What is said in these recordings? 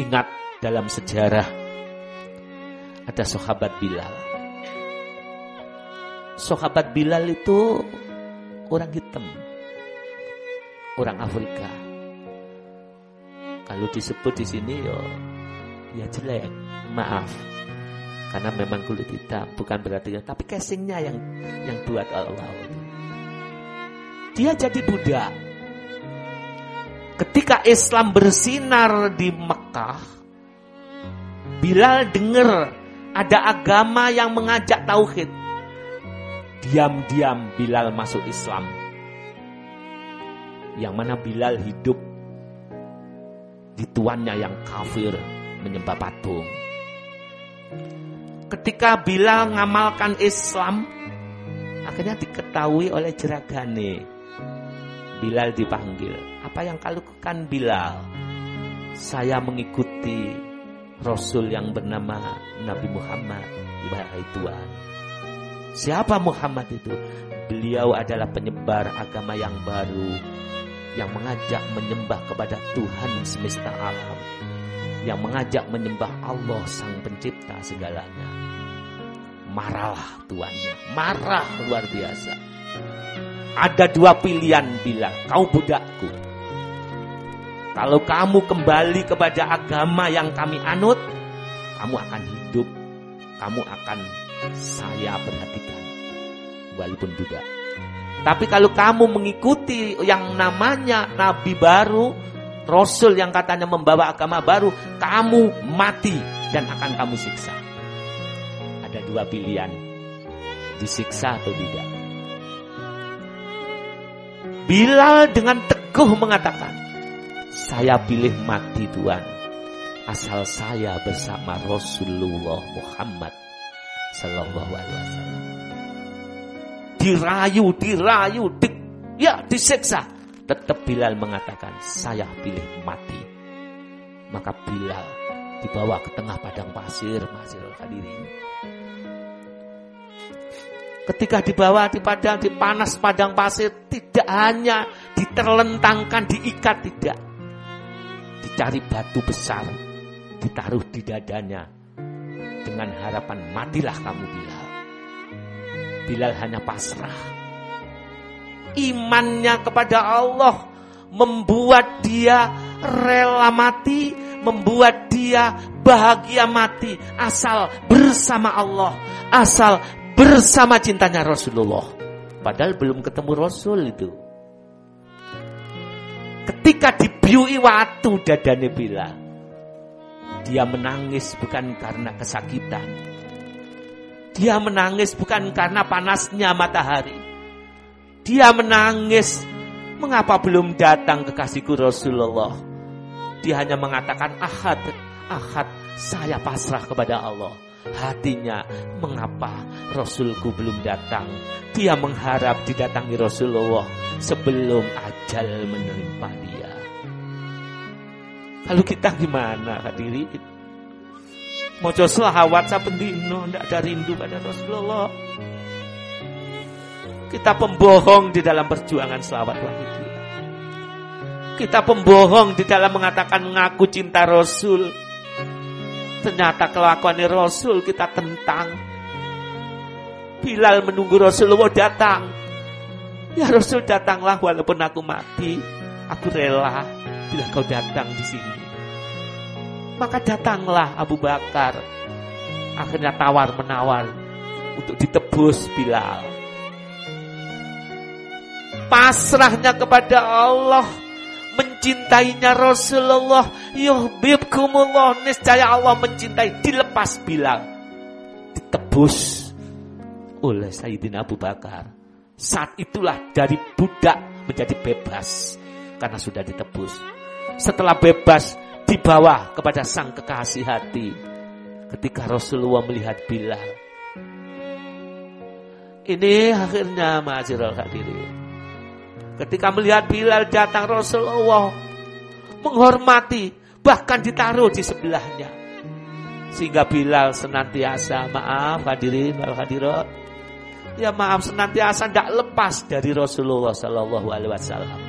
Ingat dalam sejarah ada sahabat Bilal. Sahabat Bilal itu orang hitam. Orang Afrika. Kalau disebut di sini ya ya jelek. Maaf. Karena memang kulit hitam bukan berarti ya, tapi casingnya yang yang buat Allah. Dia jadi budak. Ketika Islam bersinar di Mekah, Bilal dengar ada agama yang mengajak tauhid. Diam-diam Bilal masuk Islam. Yang mana Bilal hidup di tuannya yang kafir menyembah patung. Ketika Bilal ngamalkan Islam, akhirnya diketahui oleh jeragane. Bilal dipanggil. Apa yang kau lakukan Bilal? Saya mengikuti Rasul yang bernama Nabi Muhammad. Wahai Tuhan. Siapa Muhammad itu? Beliau adalah penyebar agama yang baru. Yang mengajak menyembah kepada Tuhan semesta alam yang mengajak menyembah Allah sang pencipta segalanya. Marahlah tuannya, marah luar biasa. Ada dua pilihan bila kau budakku. Kalau kamu kembali kepada agama yang kami anut, kamu akan hidup, kamu akan saya perhatikan, walaupun budak. Tapi kalau kamu mengikuti yang namanya nabi baru, Rasul yang katanya membawa agama baru, kamu mati dan akan kamu siksa. Ada dua pilihan, disiksa atau tidak. Bilal dengan teguh mengatakan, saya pilih mati Tuhan, asal saya bersama Rasulullah Muhammad Sallallahu Alaihi Wasallam. Dirayu, dirayu, di, ya disiksa Tetap Bilal mengatakan, saya pilih mati. Maka Bilal dibawa ke tengah padang pasir, masih hadirin. Ketika dibawa di padang, di panas padang pasir, tidak hanya diterlentangkan, diikat, tidak. Dicari batu besar, ditaruh di dadanya. Dengan harapan matilah kamu Bilal. Bilal hanya pasrah imannya kepada Allah membuat dia rela mati, membuat dia bahagia mati asal bersama Allah, asal bersama cintanya Rasulullah. Padahal belum ketemu Rasul itu. Ketika dibiui waktu dadane bila dia menangis bukan karena kesakitan. Dia menangis bukan karena panasnya matahari dia menangis. Mengapa belum datang kekasihku Rasulullah? Dia hanya mengatakan ahad, ahad, saya pasrah kepada Allah. Hatinya, mengapa Rasulku belum datang? Dia mengharap didatangi Rasulullah sebelum ajal menerima dia. Kalau kita gimana hadirin? Mau selawat sapendino, tidak ada rindu pada Rasulullah. Kita pembohong di dalam perjuangan selawat wahid. Kita pembohong di dalam mengatakan mengaku cinta Rasul. Ternyata kelakuan Rasul kita tentang. Bilal menunggu Rasulullah datang. Ya Rasul datanglah walaupun aku mati. Aku rela bila kau datang di sini. Maka datanglah Abu Bakar. Akhirnya tawar menawar untuk ditebus Bilal pasrahnya kepada Allah, mencintainya Rasulullah, yuhibbukumullah, niscaya Allah mencintai, dilepas Bilal, ditebus oleh Sayyidina Abu Bakar. Saat itulah dari budak menjadi bebas karena sudah ditebus. Setelah bebas dibawa kepada sang kekasih hati. Ketika Rasulullah melihat Bilal. Ini akhirnya ma'asyiral hadirin. Ketika melihat Bilal datang Rasulullah menghormati, bahkan ditaruh di sebelahnya. Sehingga Bilal senantiasa, maaf hadirin wal hadirat. Ya maaf senantiasa tidak lepas dari Rasulullah Sallallahu Alaihi Wasallam.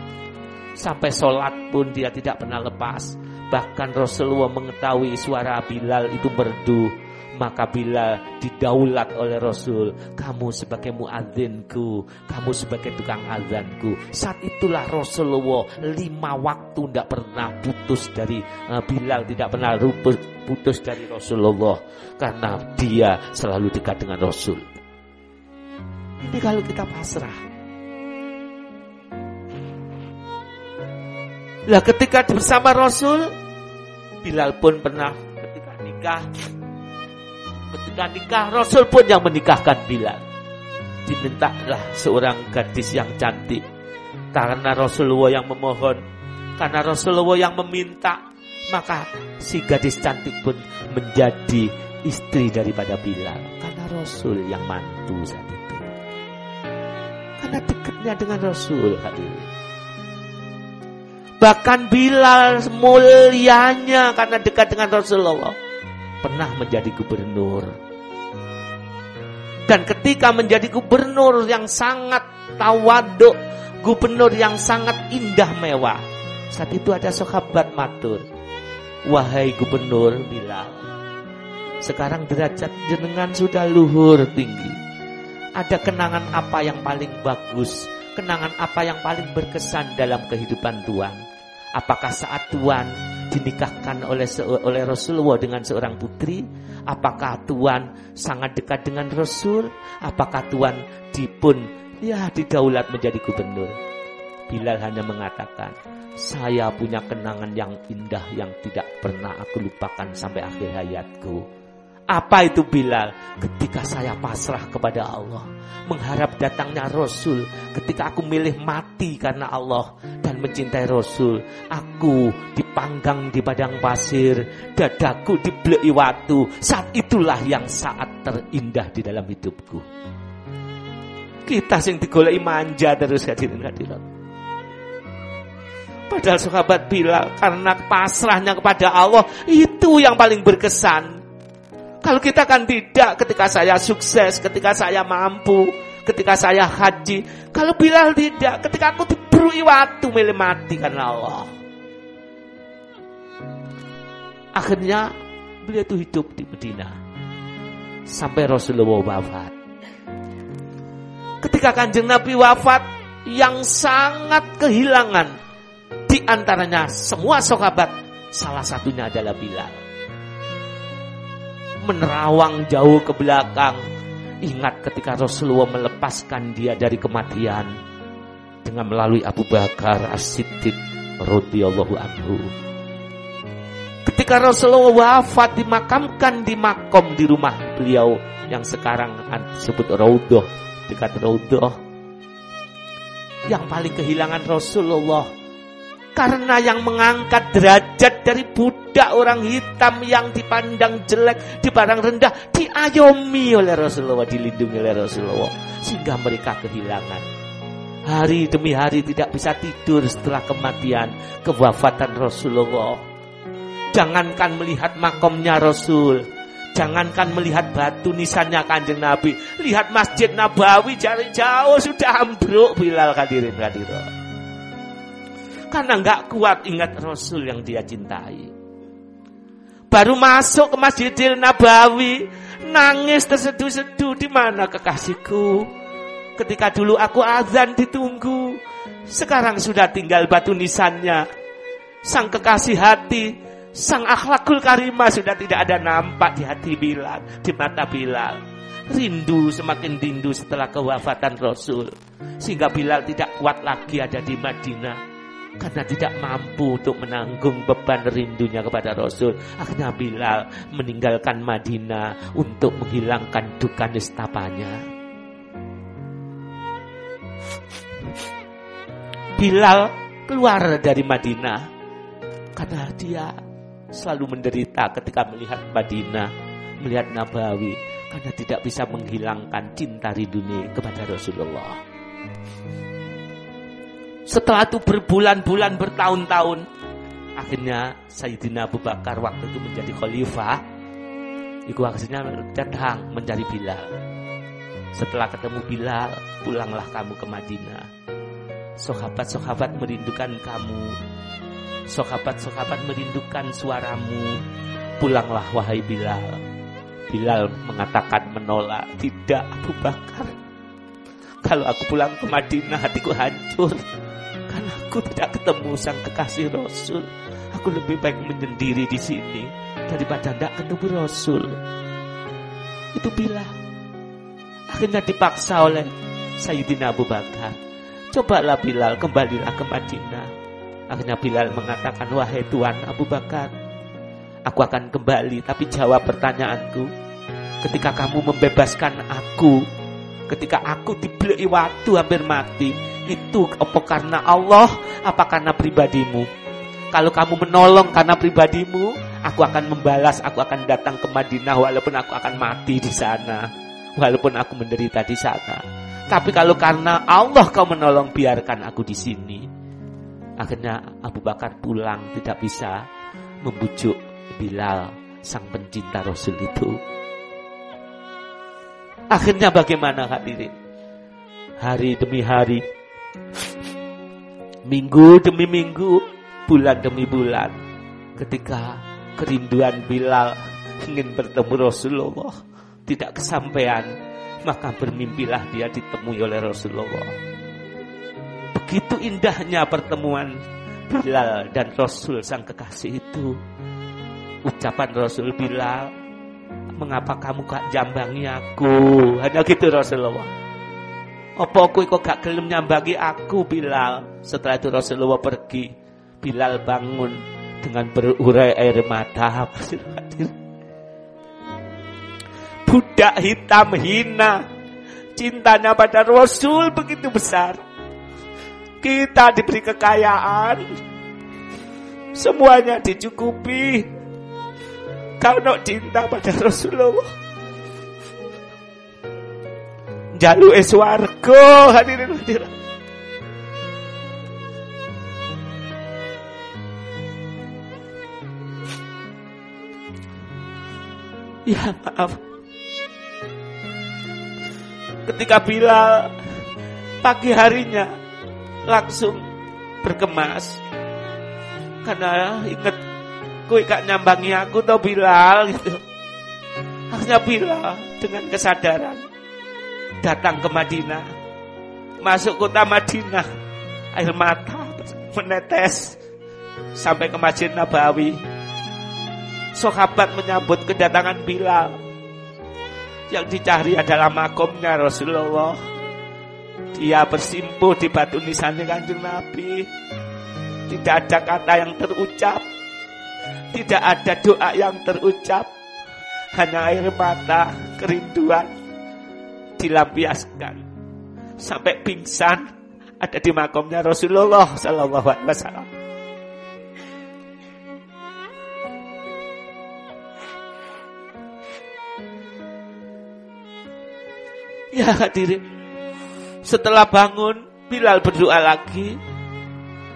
Sampai sholat pun dia tidak pernah lepas. Bahkan Rasulullah mengetahui suara Bilal itu merdu. Maka bila didaulat oleh Rasul, kamu sebagai muadzinku, kamu sebagai tukang azanku. Saat itulah Rasulullah lima waktu tidak pernah putus dari uh, Bilal, tidak pernah putus dari Rasulullah. Karena dia selalu dekat dengan Rasul. Ini kalau kita pasrah. Lah ketika bersama Rasul, Bilal pun pernah ketika nikah Ketika nikah Rasul pun yang menikahkan Bilal. Dimintalah seorang gadis yang cantik. Karena Rasulullah yang memohon. Karena Rasulullah yang meminta. Maka si gadis cantik pun menjadi istri daripada Bilal. Karena Rasul yang mantu saat itu. Karena dekatnya dengan Rasul hadirin. Bahkan Bilal mulianya karena dekat dengan Rasulullah pernah menjadi gubernur. Dan ketika menjadi gubernur yang sangat tawaduk, gubernur yang sangat indah mewah. Saat itu ada sahabat matur. Wahai gubernur Bilal, sekarang derajat jenengan sudah luhur tinggi. Ada kenangan apa yang paling bagus? Kenangan apa yang paling berkesan dalam kehidupan Tuhan? Apakah saat Tuhan dinikahkan oleh oleh Rasulullah dengan seorang putri? Apakah Tuhan sangat dekat dengan Rasul? Apakah Tuhan dipun ya didaulat menjadi gubernur? Bilal hanya mengatakan, saya punya kenangan yang indah yang tidak pernah aku lupakan sampai akhir hayatku. Apa itu Bilal? Ketika saya pasrah kepada Allah. Mengharap datangnya Rasul. Ketika aku milih mati karena Allah. Mencintai Rasul. Aku dipanggang di padang pasir. Dadaku dibeli waktu. Saat itulah yang saat terindah di dalam hidupku. Kita sing digoleki manja terus hadirin hadirat. Padahal sahabat Bilal karena pasrahnya kepada Allah itu yang paling berkesan. Kalau kita kan tidak ketika saya sukses, ketika saya mampu, ketika saya haji. Kalau Bilal tidak, ketika aku diberi waktu milih mati karena Allah. Akhirnya beliau itu hidup di Medina. Sampai Rasulullah wafat. Ketika kanjeng Nabi wafat, yang sangat kehilangan di antaranya semua sahabat, salah satunya adalah Bilal menerawang jauh ke belakang. Ingat ketika Rasulullah melepaskan dia dari kematian dengan melalui Abu Bakar As-Siddiq radhiyallahu anhu. Ketika Rasulullah wafat dimakamkan di makom di rumah beliau yang sekarang disebut Raudhah dekat Raudhah. Yang paling kehilangan Rasulullah karena yang mengangkat derajat dari budak orang hitam yang dipandang jelek, dipandang rendah, diayomi oleh Rasulullah, dilindungi oleh Rasulullah. Sehingga mereka kehilangan. Hari demi hari tidak bisa tidur setelah kematian, kewafatan Rasulullah. Jangankan melihat makomnya Rasul, Jangankan melihat batu nisannya kanjeng Nabi. Lihat masjid Nabawi jauh jauh sudah ambruk Bilal hadirin hadirin. Karena nggak kuat ingat Rasul yang dia cintai. Baru masuk ke Masjidil Nabawi, nangis terseduh-seduh di mana kekasihku. Ketika dulu aku azan ditunggu, sekarang sudah tinggal batu nisannya. Sang kekasih hati, sang akhlakul karimah sudah tidak ada nampak di hati Bilal, di mata Bilal. Rindu semakin rindu setelah kewafatan Rasul. Sehingga Bilal tidak kuat lagi ada di Madinah karena tidak mampu untuk menanggung beban rindunya kepada Rasul. Akhirnya Bilal meninggalkan Madinah untuk menghilangkan duka nestapanya. Bilal keluar dari Madinah. Karena dia selalu menderita ketika melihat Madinah, melihat Nabawi. Karena tidak bisa menghilangkan cinta rindunya kepada Rasulullah. Setelah itu berbulan-bulan bertahun-tahun akhirnya Sayyidina Abu Bakar waktu itu menjadi khalifah. Iku akhirnya datang mencari Bilal. Setelah ketemu Bilal Pulanglah kamu ke Madinah Sahabat-sahabat merindukan kamu Sahabat-sahabat merindukan suaramu. Pulanglah wahai Bilal. Bilal mengatakan menolak. Tidak Abu Bakar. Kalau aku pulang ke Madinah hatiku hancur. Karena aku tidak ketemu sang kekasih Rasul. Aku lebih baik menyendiri di sini daripada tidak ketemu Rasul. Itu Bilal. Akhirnya dipaksa oleh Sayyidina Abu Bakar. Cobalah Bilal, kembalilah ke Madinah. Akhirnya Bilal mengatakan, wahai Tuhan Abu Bakar, aku akan kembali, tapi jawab pertanyaanku. Ketika kamu membebaskan aku, ketika aku dibeli waktu hampir mati, itu apa karena Allah, apa karena pribadimu? Kalau kamu menolong karena pribadimu, aku akan membalas, aku akan datang ke Madinah walaupun aku akan mati di sana, walaupun aku menderita di sana. Tapi kalau karena Allah kau menolong, biarkan aku di sini. Akhirnya Abu Bakar pulang tidak bisa membujuk Bilal sang pencinta Rasul itu. Akhirnya bagaimana hadirin? Hari demi hari, minggu demi minggu, bulan demi bulan, ketika kerinduan Bilal ingin bertemu Rasulullah tidak kesampaian, maka bermimpilah dia ditemui oleh Rasulullah. Begitu indahnya pertemuan Bilal dan Rasul sang kekasih itu. Ucapan Rasul Bilal, mengapa kamu gak jambangi aku? Hanya gitu Rasulullah. Apa aku kok gak gelem nyambangi aku Bilal? Setelah itu Rasulullah pergi. Bilal bangun dengan berurai air mata. Budak hitam hina. Cintanya pada Rasul begitu besar kita diberi kekayaan. Semuanya dicukupi. Kalau cinta pada Rasulullah. Jalu eswargo hadirin hadirin. Ya maaf. Ketika Bilal pagi harinya langsung berkemas karena inget kue kak nyambangi aku tau Bilal gitu. Akhirnya Bilal dengan kesadaran datang ke Madinah masuk kota Madinah. Air mata menetes sampai ke Masjid Nabawi. Sahabat menyambut kedatangan Bilal yang dicari adalah makomnya Rasulullah dia bersimpuh di batu nisannya kanjeng Nabi. Tidak ada kata yang terucap. Tidak ada doa yang terucap. Hanya air mata, kerinduan dilampiaskan. Sampai pingsan ada di makamnya Rasulullah Sallallahu Alaihi Wasallam. Ya hadirin setelah bangun, Bilal berdoa lagi,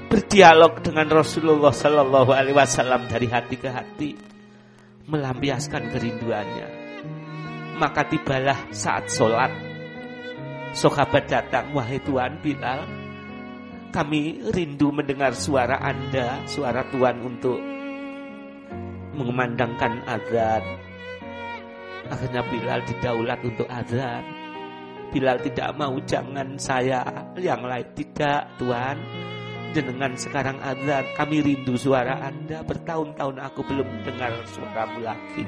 berdialog dengan Rasulullah Sallallahu Alaihi Wasallam dari hati ke hati, melampiaskan kerinduannya. Maka tibalah saat sholat, sahabat datang, wahai Tuhan Bilal, kami rindu mendengar suara Anda, suara Tuhan untuk mengumandangkan azan. Akhirnya Bilal didaulat untuk azan. Bilal tidak mau jangan saya. Yang lain tidak Tuhan. Jenengan sekarang azan. Kami rindu suara anda. Bertahun-tahun aku belum dengar suaramu lagi.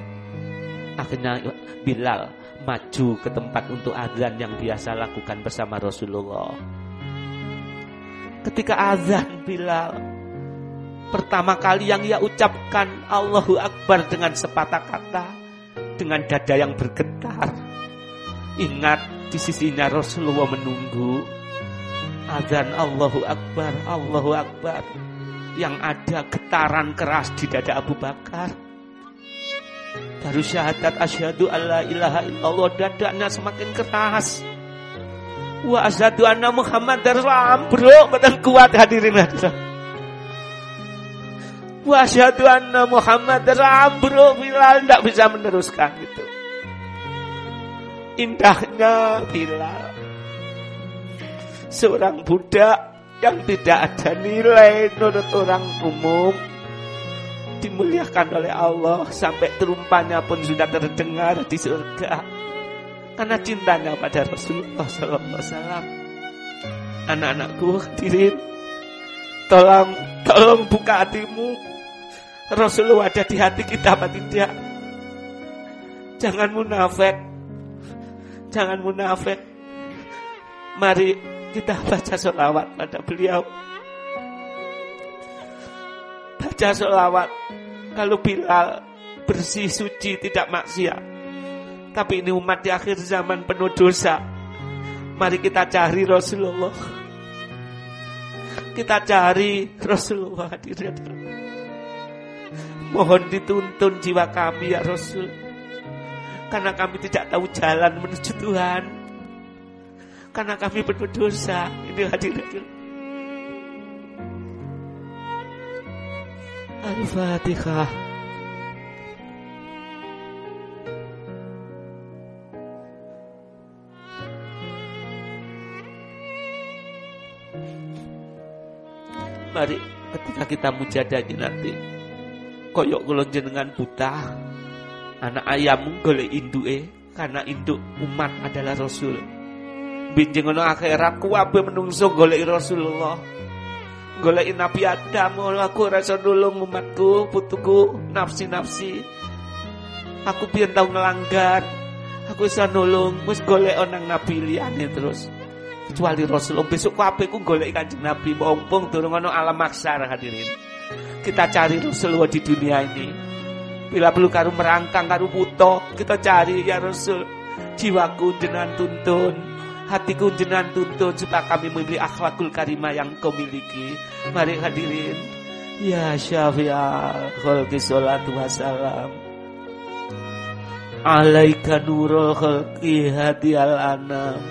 Akhirnya Bilal maju ke tempat untuk azan yang biasa lakukan bersama Rasulullah. Ketika azan Bilal pertama kali yang ia ucapkan Allahu Akbar dengan sepatah kata dengan dada yang bergetar. Ingat di sisinya Rasulullah menunggu azan Allahu Akbar, Allahu Akbar. Yang ada getaran keras di dada Abu Bakar. Baru syahadat asyhadu alla ilaha illallah dadanya semakin keras. Wa asyhadu anna Muhammad Rasulullah bro, betul kuat hadirin hadirin. Wa asyhadu anna Muhammad Rasulullah bro, Bilal tidak bisa meneruskan itu indahnya Bilal. Seorang budak yang tidak ada nilai menurut orang umum dimuliakan oleh Allah sampai terumpanya pun sudah terdengar di surga karena cintanya pada Rasulullah Wasallam. Anak-anakku hadirin, tolong tolong buka hatimu. Rasulullah ada di hati kita apa tidak? Jangan munafik. Jangan munafik. Mari kita baca sholawat pada beliau. Baca sholawat. Kalau Bilal bersih, suci, tidak maksiat. Tapi ini umat di akhir zaman penuh dosa. Mari kita cari Rasulullah. Kita cari Rasulullah hadir. Mohon dituntun jiwa kami ya Rasul. Karena kami tidak tahu jalan menuju Tuhan. Karena kami penuh dosa. Ini hadir-hadir. Al-Fatihah. Mari ketika kita mujadanya nanti koyok kulon jenengan buta anak ayam golek induke karena induk umat adalah rasul. Binjeng ono akhirat kuwabe menungso golek Rasulullah. Golek Nabi Adam aku rasa nulung umatku putuku nafsi-nafsi. Aku biar tau ngelanggar aku bisa nulung wis golek onang Nabi liyane terus. Kecuali Rasulullah besok kabeh ku golek Kanjeng Nabi mumpung durung ana alam maksar hadirin. Kita cari Rasulullah di dunia ini bila perlu karu merangkang karu puto kita cari ya Rasul. Jiwaku jenengan tuntun hatiku jenengan tuntun supaya kami memiliki akhlakul karimah yang kau miliki. Mari hadirin. Ya syafi'al khalqi salatu wassalam. Alaika nurul khalqi al anam.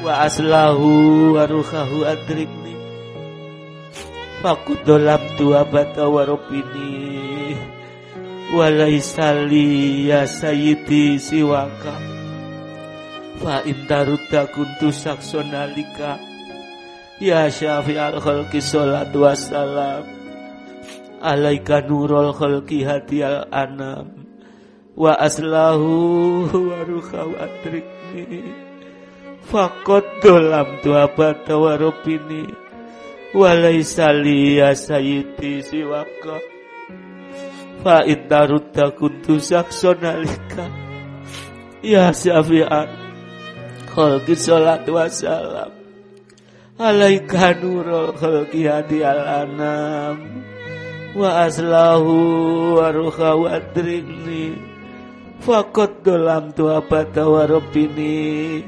Wa aslahu wa ruhahu adrikni Fakut dolam tua bata warobini Walaisali ya sayyidi siwaka. Fa intaruta kuntu saksonalika Ya syafi al khalqi salatu wassalam Alaika nurul khalqi hati al anam. Wa aslahu wa ruhahu adrikni Fakot dolam tu abad Walaisa liya sayyidi siwaka. Fa intarutta kuntu saksonalika Ya syafi'an Khalqi salatu wassalam. Alaika nurul khalqi hadi al-anam. Wa aslahu wa ruha wa adrini. Fakot dolam tu abad tawarupini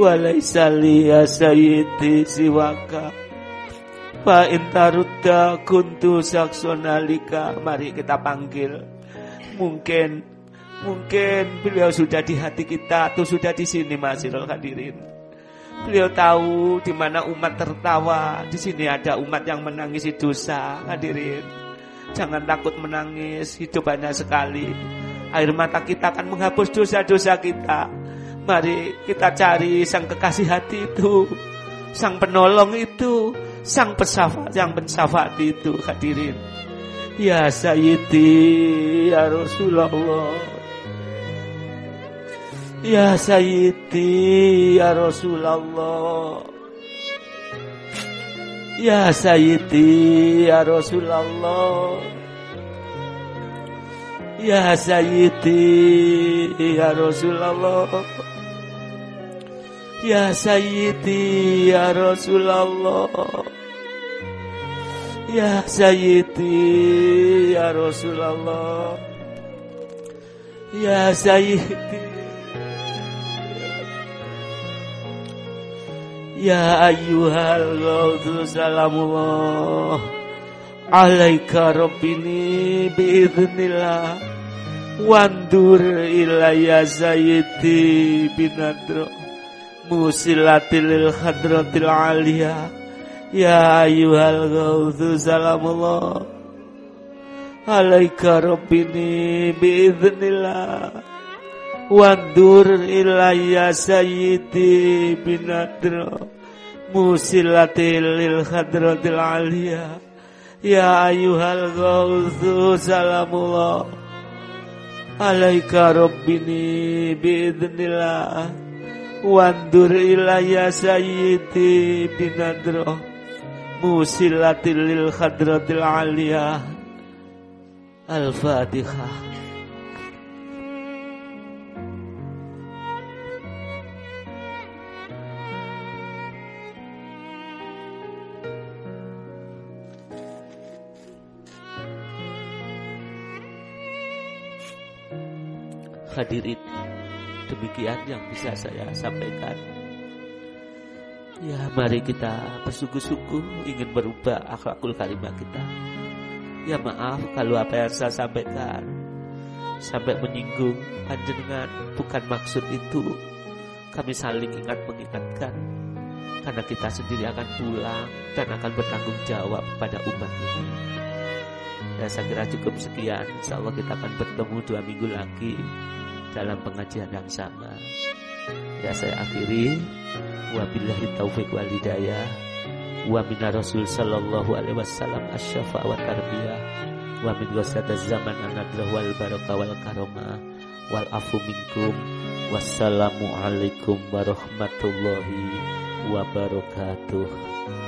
walaisa liya sayyidi siwaka Fa intarudda kuntu saksonalika. Mari kita panggil. Mungkin Mungkin beliau sudah di hati kita Atau sudah di sini masih hadirin. Beliau tahu di mana umat tertawa. Di sini ada umat yang menangisi dosa Hadirin. Jangan takut menangis Hidup banyak sekali. Air mata kita akan menghapus dosa-dosa kita. Mari kita cari sang kekasih hati itu, sang penolong itu, sang pesafat yang pensafat itu hadirin. Ya Sayyidi, Ya Rasulullah. Ya Sayyidi, Ya Rasulullah. Ya Sayyidi, Ya Rasulullah. Ya Sayyidi, Ya Rasulullah. Ya Sayyidi Ya Rasulullah. Ya Sayyidi Ya Rasulullah. Ya Sayyidi. Ya ayyuhal ghawdu salamullah. Alaika rabbini biiznillah Wandur ilayya sayyidi binadro musilatil khadratil aliyah. Ya ayyuhal ghawthu salamullah alaika rabbini biiznillah wandur ilayya sayyidi binadra musilatil lil khadratil aliyah. Ya ayuhal ghawthu salamullah Alaika rabbini biidnillah Wandur ilaya sayyidi binadroh Musilatil lil khadratil aliyah. Al-Fatihah Hadirin, demikian yang bisa saya sampaikan. Ya, mari kita bersungguh-sungguh ingin berubah akhlakul karimah kita. Ya maaf kalau apa yang saya sampaikan sampai menyinggung panjenengan bukan maksud itu. Kami saling ingat mengingatkan karena kita sendiri akan pulang dan akan bertanggung jawab pada umat ini. Dan saya kira cukup sekian. Insya Allah kita akan bertemu dua minggu lagi dalam pengajian yang sama. Ya saya akhiri. Wabillahi taufik wal hidayah. Wa minar rasul sallallahu alaihi wasallam asyafa wa tarbiyah. Wa min ghasadaz zaman anadrah wal barakah wal karamah wal afu minkum. Wassalamu alaikum warahmatullahi wabarakatuh